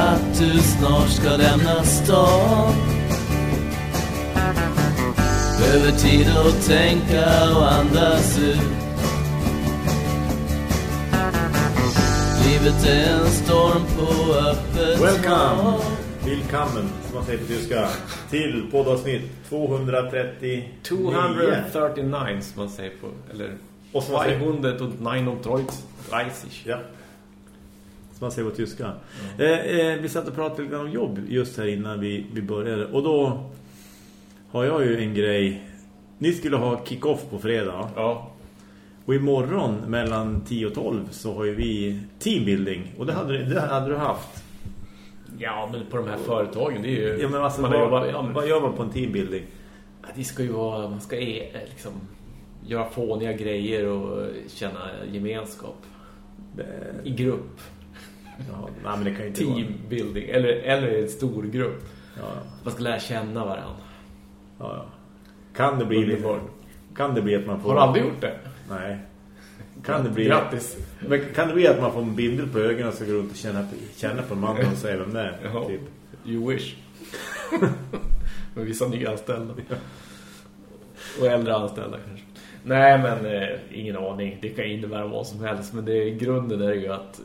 att du snart ska lämna stan Behöver tid att tänka och andas ut Livet är en storm på öppet Welcome! Willkommen, som man säger på tyska, till poddavsnitt 230 239 som man säger på, eller Och som man säger, 239 ja. Som man säger på tyska. Eh, eh, vi satt och pratade lite om jobb just här innan vi, vi började. Och då har jag ju en grej. Ni skulle ha kick-off på fredag. Ja. Och imorgon mellan 10 och 12 så har ju vi teambuilding. Och det hade, det hade du haft. Ja, men på de här företagen, det är ju... Ja, men alltså, man vad, jobbar, ja, men, vad gör man på en teambuilding? det ska ju vara, man ska e- liksom göra fåniga grejer och känna gemenskap Det- i grupp. Ja, nej, men det kan ju inte. Teambuilding, eller, eller en stor grupp. Ja, Man ska lära känna varandra. ja, ja. Kan det bli Underbart. Kan det bli att man får Har du aldrig gjort det? Nej. Kan det bli Grattis. Men kan det bli att man får en bindel på ögonen och så går runt och känna känna på mannen och säga vem det är? Ja. Typ. You wish. Med vissa nyanställda. Och äldre anställda kanske. Nej, men eh, ingen aning. Det kan innebära vad som helst. Men det är, grunden är ju att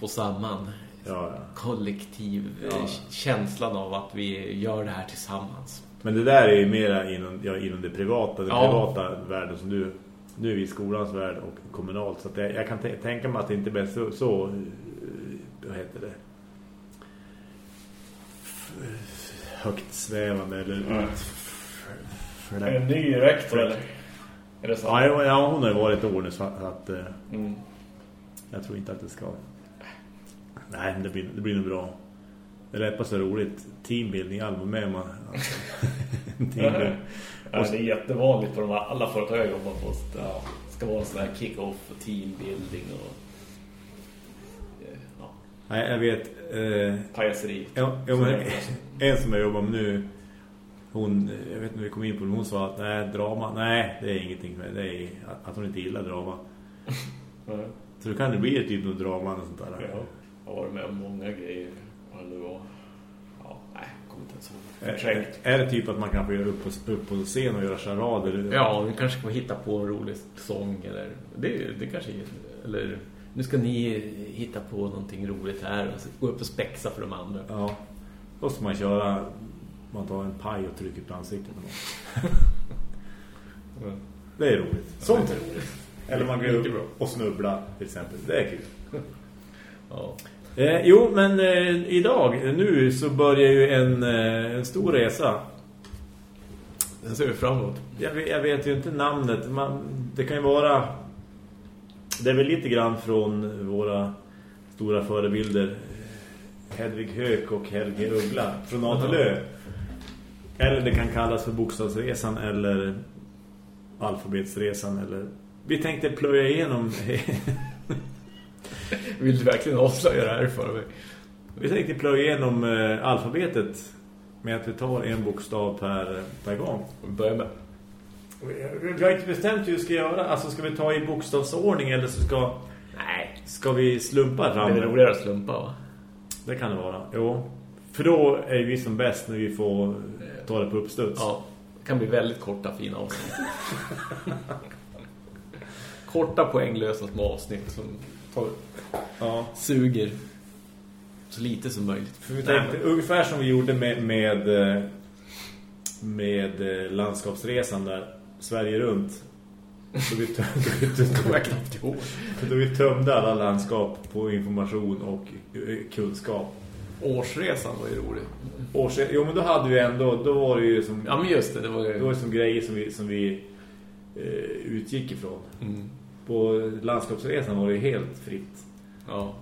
få samman Ja, ja. kollektiv eh, Ja. känslan av att vi gör det här tillsammans. Men det där är ju mera inom, ja, inom det privata, den Ja. privata världen som du nu är vi i skolans värld och kommunalt. Så att jag, jag kan tä- tänka mig att det inte blir så, så eh, vad heter det? Högt svävande eller det en ny rektor eller? Är det så? Ja, ja, ja, hon har ju varit år nu så att, eh, Mm. jag tror inte att det ska. Nej, det blir, det blir nog bra. Det lät bara så roligt. Teambuilding, album med man. Alltså. Ja, det är jättevanligt på de här, alla företag jag jobbar på. Så det ja, ska vara sån här kick-off och teambuilding och ja, Nej, jag vet. Eh, pajaseri. ja, ja, en som jag jobbar med nu, hon, jag vet inte hur vi kom in på det, hon sa att nej, drama, nej, det är ingenting med det. är att- hon inte gillar drama. Så då kan det bli ett typ av drama och sånt där. Ja, jag har varit med om många grejer. Vad det var. Ja, nej, kommer inte ens ihåg. Är, är det typ att man kan få göra upp på, upp på scen och göra charader? Ja, vi kanske får hitta på en rolig sång eller det, det kanske eller nu ska ni hitta på någonting roligt här och gå upp och spexa för de andra. Ja. Då ska man köra man tar en paj och trycker på ansiktet på någon. Det är roligt. Sånt är roligt. Eller man går upp och snubbla till exempel. Det är kul. Ja. Eh, jo, men eh, idag, nu så börjar ju en, eh, en stor resa. Den ser vi fram emot. Jag vet, jag vet ju inte namnet. Man, det kan ju vara... Det är väl lite grann från våra stora förebilder. Hedvig Höök och Helge Uggla. Från A till Ö. Eller det kan kallas för Bokstavsresan eller Alfabetsresan. Eller... Vi tänkte plöja igenom... Vill du verkligen avslöja det här för mig? vi tänkte plöja igenom eh, alfabetet med att vi tar en bokstav per, per gång. Börjar med. Vi har inte bestämt hur vi ska göra. Alltså ska vi ta i bokstavsordning eller så ska, Nej. ska vi slumpa fram? Det är roligare att slumpa va? Det kan det vara. Jo. För då är vi som bäst när vi får ta det på uppstuds. Ja, det kan bli väldigt korta fina avsnitt. korta poänglösa små avsnitt som tar, Ja. suger så lite som möjligt. För vi tänkte, ungefär som vi gjorde med, med, eh, med eh, landskapsresan där. Sverige runt. Då vi, tö- då vi, då tömde alla landskap på information och eh, kunskap. Årsresan var ju rolig. Så, jo men då hade vi ändå, då var det ju som, Ja men just det, det var det var ju... ju som grejer som vi, som vi eh, utgick ifrån. Mm. På landskapsresan var det helt fritt. Ja.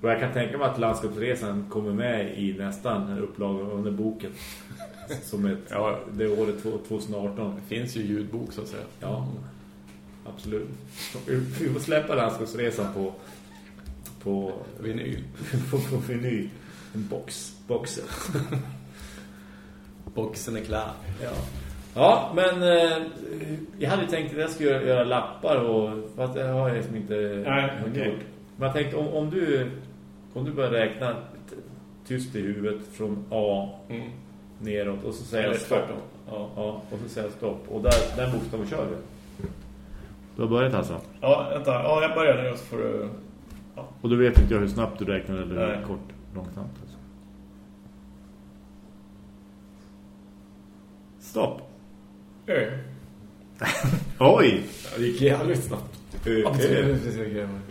Och jag kan tänka mig att landskapsresan kommer med i nästan upplagan av den boken. Som ett, Ja. det är året två- 2018. Det finns ju ljudbok så att säga. Ja, absolut. Vi- Vi får släppa landskapsresan på på, Vinyl. på, på vinyl. En box. Boxen. Boxen är klar. Ja. Ja, men eh, jag hade tänkt att jag skulle göra, göra lappar och fast det har jag liksom inte Nej, gjort. Men jag tänkte om, om du om du börjar räkna tyst i huvudet från A Mm. neråt och så säger jag stopp. Ja. Ja, och så säger jag stopp. Och där, den bokstaven kör vi. Du har börjat alltså? Ja, vänta. Ja, jag börjar nu så får du... Och du vet inte jag hur snabbt du räknar eller hur kort, långsamt alltså. Stopp. Ö. Oj! Ja, det gick jävligt snabbt. Ö, ö.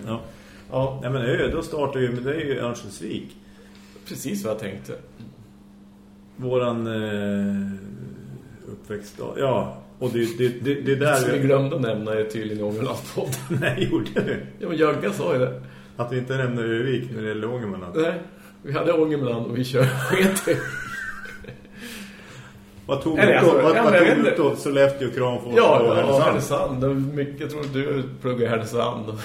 Ja. Ja, Nej men ö, då startar ju, men det är ju Örnsköldsvik. precis vad jag tänkte. Våran eh, uppväxt. Ja, och det, det, det, det är där Så vi glömde att nämna det tydligen i Ångerlandspodden. Nej, gjorde du? Ja, men Jögga sa ju det. Att vi inte nämner Övik när det gäller Ångermanland. Nej, vi hade Ångerland och vi kör sket. Vad tog Eller, du alltså, då? Vad, ja, vad men jag tog du då? Sollefteå, Kramfors Ja, och ja Härnösand? Härnösand. Mycket, jag tror du pluggar Härnösand.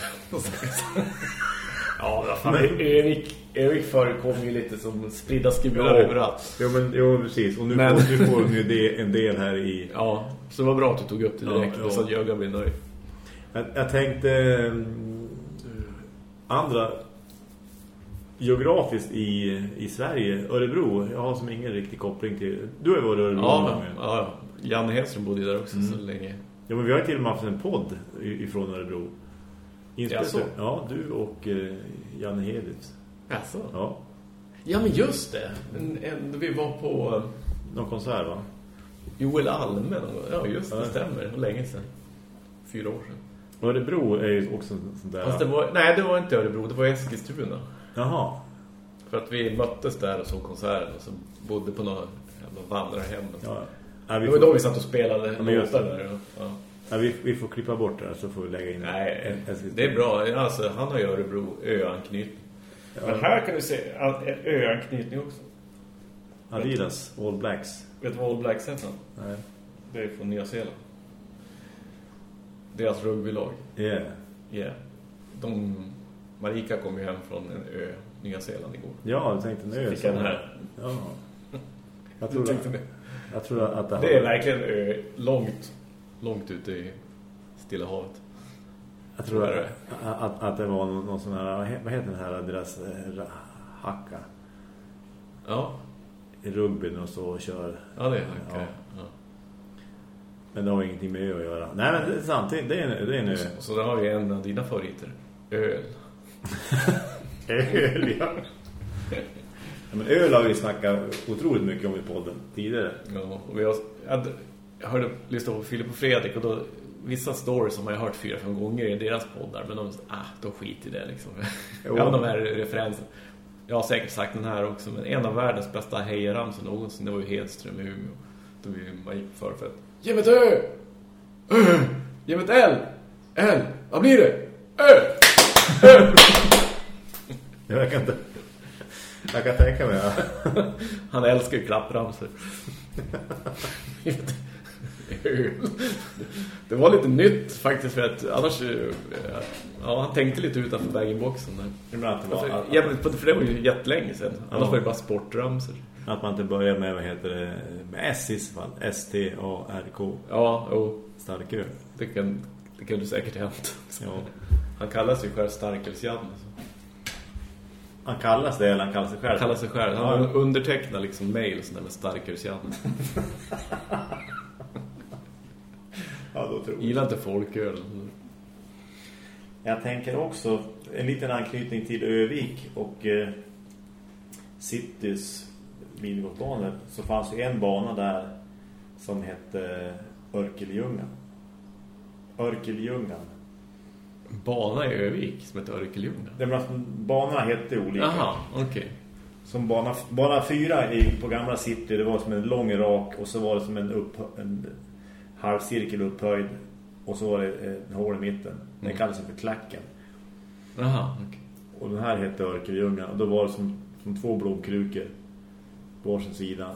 ja, vad fan. Övik, Övik förekommer ju lite som spridda skurar Ja. överallt. Jo, men, jo, precis. Och nu Men- får, nu får du en del, en del här i... Ja, så det var bra att du tog upp det direkt. Ja, och ja. så att Jögga blir nöjd. Jag, jag tänkte... mm, andra... Geografiskt i, i Sverige, Örebro. Jag har som ingen riktig koppling till... Du har ju varit i Örebro. Ja, många ja. Janne Hedström bodde ju där också Mm. så länge. Ja, men vi har ju till och med haft en podd ifrån Örebro. Jaså? Ja, du och eh, Janne Hedis. Jaså? Ja, Ja, men just det. En, en, vi var på eh, någon konsert va? Joel Alme. Ja, just det. Ja. stämmer. Länge sedan. Fyra år sedan. Örebro är ju också en sån där... Fast det var, nej, det var inte Örebro. Det var Eskilstuna. Jaha. För att vi möttes där och såg konserten och så bodde på några jävla vandrarhem. Ja. Ja, vi, Det var då får, vi satt och spelade just låtar det. där. och- Ja. ja, vi, vi får klippa bort det här så får vi lägga in Nej, en- en- det är bra. Alltså, han har ju Örebro ö-anknytning. Men här kan du se att en ö-anknytning också. Adidas, All Blacks. Vet du vad All Blacks heter? Nej. Det är från Nya Zeeland. Deras rugbylag. Yeah. Yeah. De, Marika kom ju hem från en ö, Nya Zeeland igår. Ja, jag tänkte nu. Fick jag den här. Ja. Jag Du tror, tänkte det? jag tror att det, Det är verkligen ö, långt, långt ute i Stilla havet. Jag tror att, att, att det var någon, någon sån här, vad he- vad heter den här, deras eh, hacka Ja, i rugbyn och så och kör. ja det är Ja. ja. ja. Men det har ingenting med ö att göra. Nej, men det är sant, det är det är en ö. Och så där har vi en av dina favoriter. Öl. Öl, ja. ja. Men öl har vi snackat otroligt mycket om i podden tidigare. Ja, och jag, jag hörde lyssna på Filip och Fredrik och då vissa stories som jag har hört fyra, fem gånger i deras poddar men de, ah, de skit i det liksom. Ja, de här referenserna. Jag har säkert sagt den här också, men en av världens bästa hejaramsor någonsin, det var ju Hedström i Umeå. Då vi, man gick förfett. Ge mig ett! Ö! Ge mig ett L! L! Vad blir det? Ö! Jag kan inte... Jag kan tänka mig. Han älskar ju klappramsor. Det var lite nytt faktiskt för att annars eh, ja, han tänkte lite utanför bag-in-boxen där. Ibland att, det var, Alltså, att, men för det var ju jättelänge sedan. Annars Ja. var det bara sportramsor. att man inte börjar med, vad heter det, med S i så fall. S-T-A-R-K. Ja, och Starköl. det kan, det kan du säkert hänt. Ja. Han kallar sig själv Starkelsjadden. Alltså. Han kallas det eller han kallar sig själv? Han kallar sig själv. Han Ja. har undertecknat liksom mail sådär med Starkelsjadden. Ja, då tror jag. Gillar inte folköl. Jag tänker också en liten anknytning till Övik och eh, Citys bilgårdbanor så fanns ju en bana där som hette Örkeljungan. Örkeljungan. Bana i Övik som heter Örkeljunga. Det var, banorna hette olika. Jaha, okej. Som bana, bana fyra i, på gamla City, det var som en lång rak och så var det som en, upp, en halvcirkel upphöjd och så var det ett hål i mitten. Den Mm. kallades för klacken. Jaha, okej. Och den här hette Örkeljunga och då var det som, som två blomkrukor på varsin sida.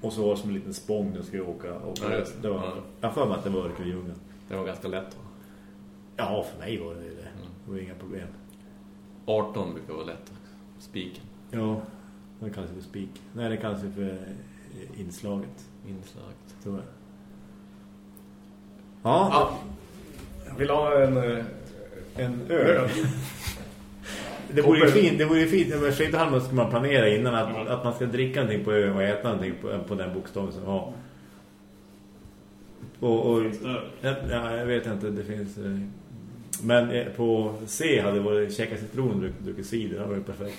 Och så var det som en liten spång den skulle åka. Och Ja, det. det var, Ja. Jag får mig att det var Örkeljunga. Det var ganska lätt. va? Ja, för mig var det det. Mm. Det var inga problem. 18 brukar vara lätt. Spiken. Ja, den kallas för spik. Nej, den kallas för eh, inslaget. Inslaget. Tror jag. Ja, Ja. Vill ha en... eh, en öl. det vore ju fint, det vore ju fint. Men Skidhalmen ska man planera innan att, Mm. att man ska dricka någonting på ön och äta någonting på, på den bokstaven som har. Och, och Finns det? ja, jag vet inte, det finns... Men eh, på C hade det varit käka citron och druck- druckit cider, det var ju perfekt.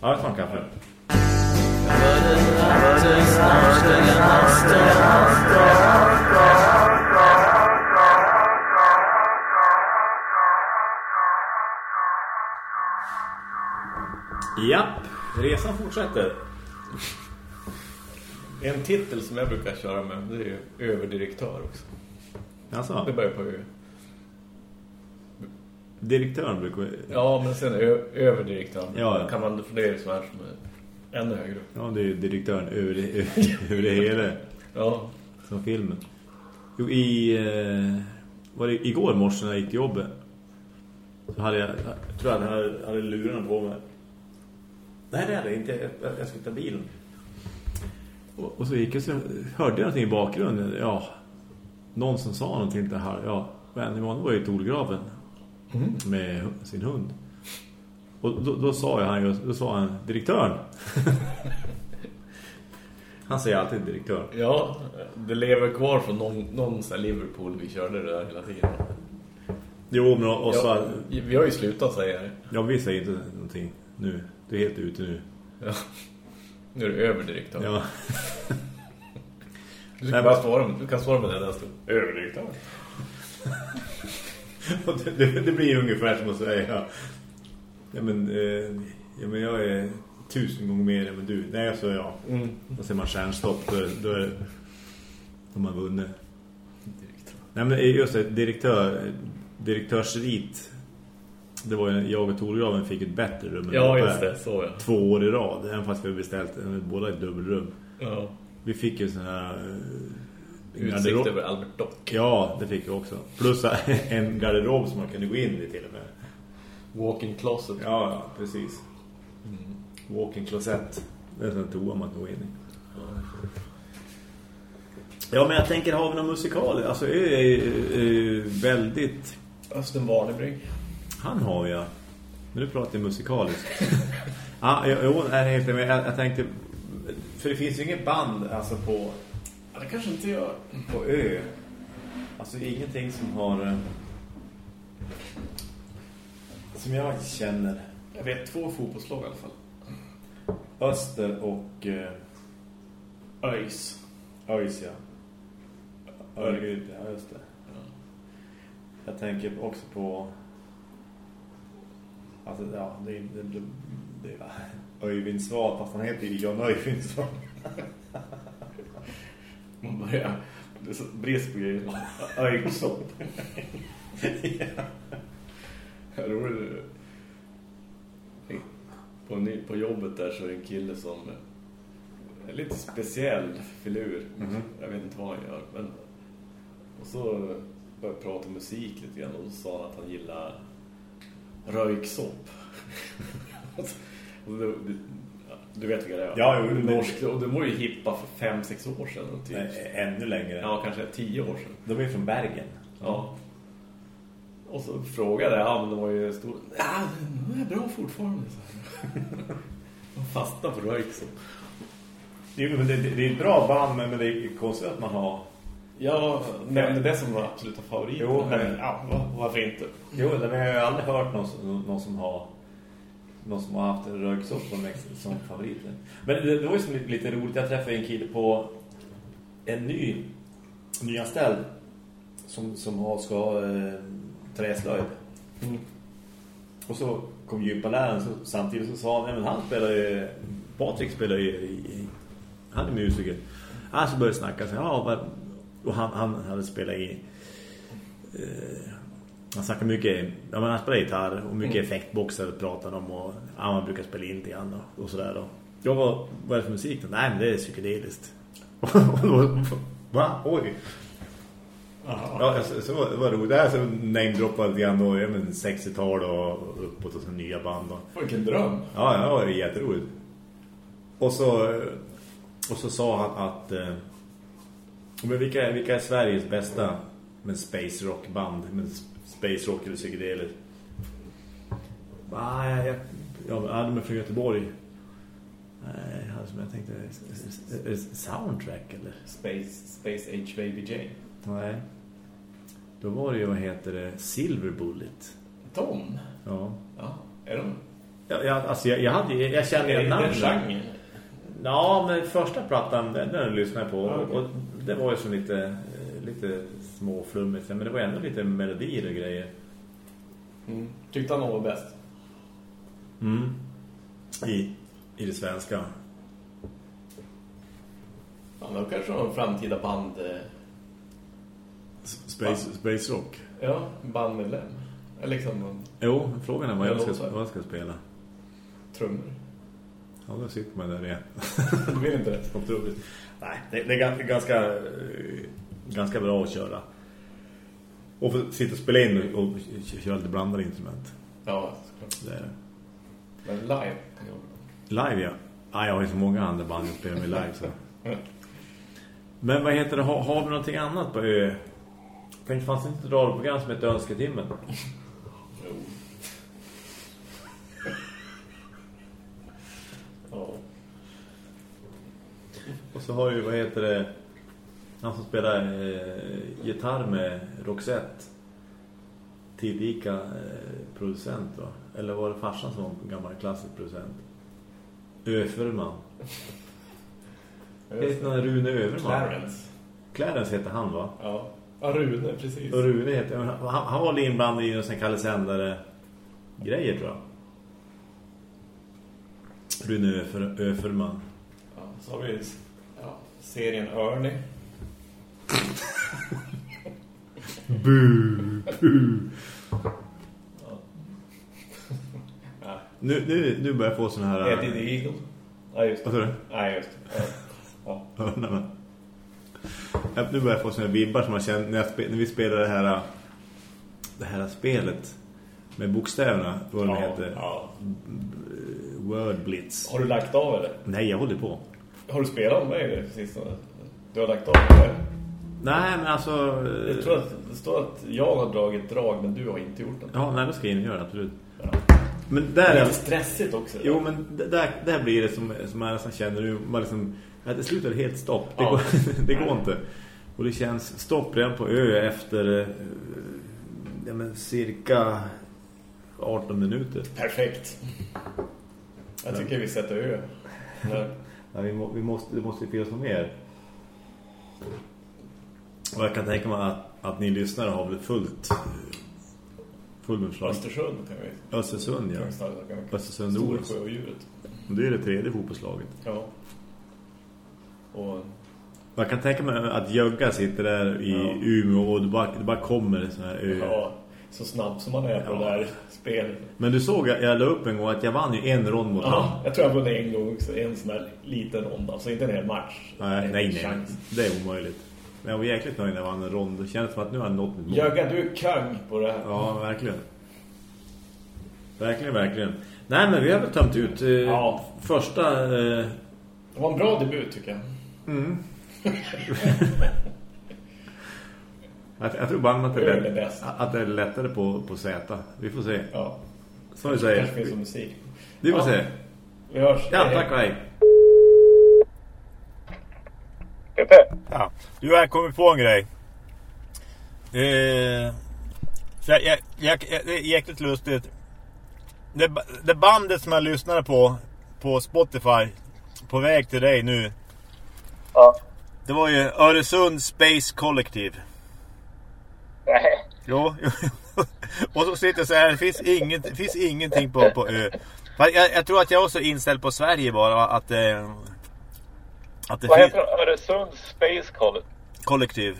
Ja, jag tar en kaffe. Japp, resan fortsätter. En titel som jag brukar köra med, det är ju överdirektör också. Det Alltså, börjar på ö. Direktören brukar... Ja, men sen ö överdirektör. Ja, ja. Kan man fundera så här som är ännu högre. Ja, det är direktören över det, över det hela. Ja, Som filmen. Jo, i... Eh, var det igår morse när jag gick till jobbet. Så hade jag... Jag tror jag hade, hade lurarna på mig. Nej, det hade jag inte. Jag, jag skulle ta bilen. Och, och så gick jag så hörde jag någonting i bakgrunden. Ja, någon som sa någonting till här. Ja, vän Johan var ju i Tolgraven. Med sin hund. Och då, då sa jag han då sa han direktören. han säger alltid direktör. ja det lever kvar från någon, någon Liverpool vi körde det där hela tiden. Jo, men och så... Ja, vi har ju slutat säga det. Ja, vi säger inte någonting nu. Du är helt ute nu. Ja. Nu är det överdirektör. Ja. Du, kan bara svara, med- du kan svara med där stund. Överdirektör. Och det, det, blir ungefär som att säga ja, men, eh, ja, men jag är tusen gånger mer än du. Nej, så ja. Mm. Då ser man stjärnstopp. Då, då är det de har vunnit. Direktör. Nej, men just det, direktör, direktörsrit. Det var ju, jag och Torgraven fick ett bättre rum. Ja, just det. Så ja. Två år i rad. Även fast vi har beställt en- båda ett dubbelrum. ja. Vi fick ju sån här... Utsikt garderob- över Albert Dock. Ja, det fick vi också. Plus en garderob som man kunde gå in i till och med. Walk-in closet. Ja, ja precis. Walk-in closet. Det är en toa man kan gå in i. Ja, men jag tänker, har vi någon musikal? Alltså, är, är, är väldigt... Östen Warnerbring. Han har jag. Men nu pratar jag musikaliskt. ja, jo, nej, men jag, jag tänkte... För det finns ju inget band alltså på, Ja, det kanske inte gör. på ö. Alltså ingenting som har... eh, Som jag känner. Jag vet två fotbollslag i alla fall. Öster och... Eh, ÖIS. ÖIS, ja. Örgryte, ja just det. Jag tänker också på... Alltså, ja, det det, det, det är Öyvindsvad, fast han heter ju John Öyvindsvad. Man börjar... Det så brist på grejer. Ja. Roligt. På, ny- på jobbet där så är det en kille som är lite speciell filur. Mhm. Jag vet inte vad han gör. Men, och så började jag prata musik lite grann och så sa han att han gillar röjksopp. Och det- det- ja, du vet vilka det är? Ja, jo, det men- norskt. Och de var ju hippa för fem sex år sedan. Typ. Nej, ännu längre. Ja, kanske tio år sedan. De är från Bergen. Ja. Och så frågade jag, ja men de var ju stor. Ja, de är bra fortfarande. De fastnar på röjk så. Jo, men det, det, är ett bra band, men men det är konstigt att man har... Jag nämnde det som var absoluta favorit. Jo, men men- ja, va- varför inte? Jo, men jag har aldrig hört någon, någon som har någon som har haft en röksopp som, som favorit. Men det, det var ju som lite, lite roligt. Jag träffade en kille på en ny nyanställd som, som har, ska ha eh, träslöjd. Mm. Och så kom gympaläraren så, samtidigt så sa han, nej men han spelar ju, Patrik spelar ju, i, han är musiker. Han så började snacka så, ja, och han, han hade spelat i, eh, han snackade mycket, ja men han spelar gitarr och mycket effektboxar pratade om och ja, man brukar spela in lite grann och, och sådär då. Jag var, vad är det för musik då? Nej men det är psykedeliskt. Och då, Va? Oj. Ja, så, så var det var roligt. Det här så namedroppade lite grann då, ja, men 60-tal och uppåt och så nya band. Och, Vilken dröm. ja, ja, det var jätteroligt. Och så, och så sa han att eh, men vilka, vilka är Sveriges bästa med space rock band med space rock eller psykedeliskt? Ah, jag, jag, jag hade med från Göteborg. Nej, som jag tänkte... Soundtrack eller? Space, Space Age Baby Jane. Nej. Då var det ju, vad heter det? Silver Bullet. De? Ja. Ja, är de? Ja, jag, alltså jag, jag, hade, jag kände en namnet. Ja, men första plattan, den, den lyssnade jag på. Ja, okej. Och det var ju så lite, eh, lite småflummigt. Men det var ändå lite melodier och grejer. Mm. Tyckte han var bäst? Mm. I, I det svenska. Ja, men kanske en framtida band... Eh, Space, Space Rock. ja, bandmedlem. Liksom Jo, frågan är vad jag ska, vad jag ska spela. trummor. Ja, då sitter man där igen. Du vill inte det? Nej, det, det är ganska, ganska, bra att köra. Och få sitta och spela in och, och köra lite blandade instrument. Ja, såklart. Det är det. Men live kan jag Live, ja. ja. Jag har ju så många andra band jag spelar med live. Så. Men vad heter det? Har, har vi någonting annat på ö? Tänkte fanns det inte ett radioprogram som heter Önsketimmen? Jo. Ja. Och så har ju, vad heter det? Han som spelar eh, gitarr med Roxette. Tillika eh, producent va? Eller var det farsan som var gammal klassisk producent? Öferman. Heter han Rune Överman? Clarence. Clarence heter han va? Ja. ja, Rune, precis. Och Rune heter han, han var inblandad i en Kalle Sändare grejer tror jag. Rune Öfer, Öferman. Ja, så har vi ja, serien Ernie. Bu, bu. Ja. Nu, nu, nu börjar jag få såna här... Eddie the Eagle. Ja, just Vad det. sa du? Nej, just det. Ja. Ja. Ja, nej, men. Ja, Nu börjar jag få såna här vibbar som man känner när, jag spe, när vi spelar det här det här spelet med bokstäverna, vad det Ja, heter. ja. Word Blitz. Har du lagt av eller? Nej, jag håller på. Har du spelat med det precis? Du har lagt av eller? Nej, men alltså... Jag tror att det står att jag har dragit drag men du har inte gjort det. Ja, nej, då ska jag göra det, absolut. Ja. Men Det där är är... lite stressigt också. Jo, men där, där blir det som, som man nästan känner nu. Man liksom, det slutar helt stopp. Det, Ja. går, det går inte. Och det känns stopp redan på ö efter eh, ja, men cirka 18 minuter. Perfekt. Jag tycker vi sätter ö. Ja, vi, må, vi måste, det måste ju finnas något mer. Och jag kan tänka mig att, att ni lyssnare har blivit fullt eh, fullmumslag. Östersund kan vi. Östersund, ja. kan vi. Östersund. Storsjö och djuret. Det är det tredje fotbollslaget. Ja. Och Man kan tänka mig att Jögga sitter där i Ja. Umeå och det bara, det bara kommer så här ja, så snabb som man är på Ja. det där spelet. Men du såg, jag, jag la upp en gång att jag vann ju en rond mot honom. Ja, jag tror jag vunnit en gång också. En sån där liten rond. Alltså inte en hel match. Nej, nej, nej. chans. Det är omöjligt. Men jag var jäkligt nöjd när jag vann en rond. Det kändes som att nu har jag nått mitt mål. Jögga, du är kung på det här. Ja, verkligen. Verkligen, verkligen. Nej, men vi har väl tömt ut eh, Ja. första... Eh, Det var en bra debut tycker jag. jag, jag tror bara att det, är bäst. att det är lättare på, på Z. Vi får se. Ja. Som vi Kanske säger. finns som musik. Vi får Ja. se. Vi hörs. Ja, tack och hej. Pepe, Ja. Du, jag kommer på en grej. Eh, så jag, jag, jag, det är jäkligt lustigt. Det, det bandet som jag lyssnade på på Spotify på väg till dig nu. Ja. Det var ju Öresund Space Collective. nej. Jo, och så sitter jag så här, det finns, inget, det finns ingenting på, på ö. Jag, jag tror att jag också är inställd på Sverige bara, att, eh, att det Vad heter det? Öresund Space College? kollektiv.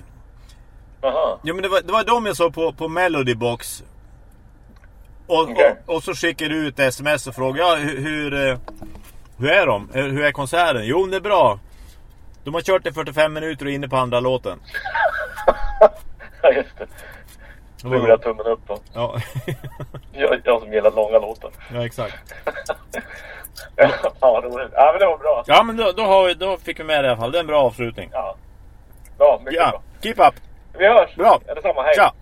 Jaha. Jo men det var, det var de jag såg på, på Melody Box. Och, Okej. och, och så skickade du ut sms och frågade ja, hur, hur, eh, hur är de? Hur hur är konserten? Jo det är bra. De har kört i 45 minuter och är inne på andra låten. Ja, just det. Jag tummen upp då. Ja, Jag, jag som gillar långa låtar. ja exakt. ja, roligt. Ja, men det var bra. Ja men då, då, har vi, då fick vi med det i alla fall. Det är en bra avslutning. Ja. Bra, mycket Ja, bra. keep up. Vi hörs. Bra. Ja, detsamma. Hej. Tja.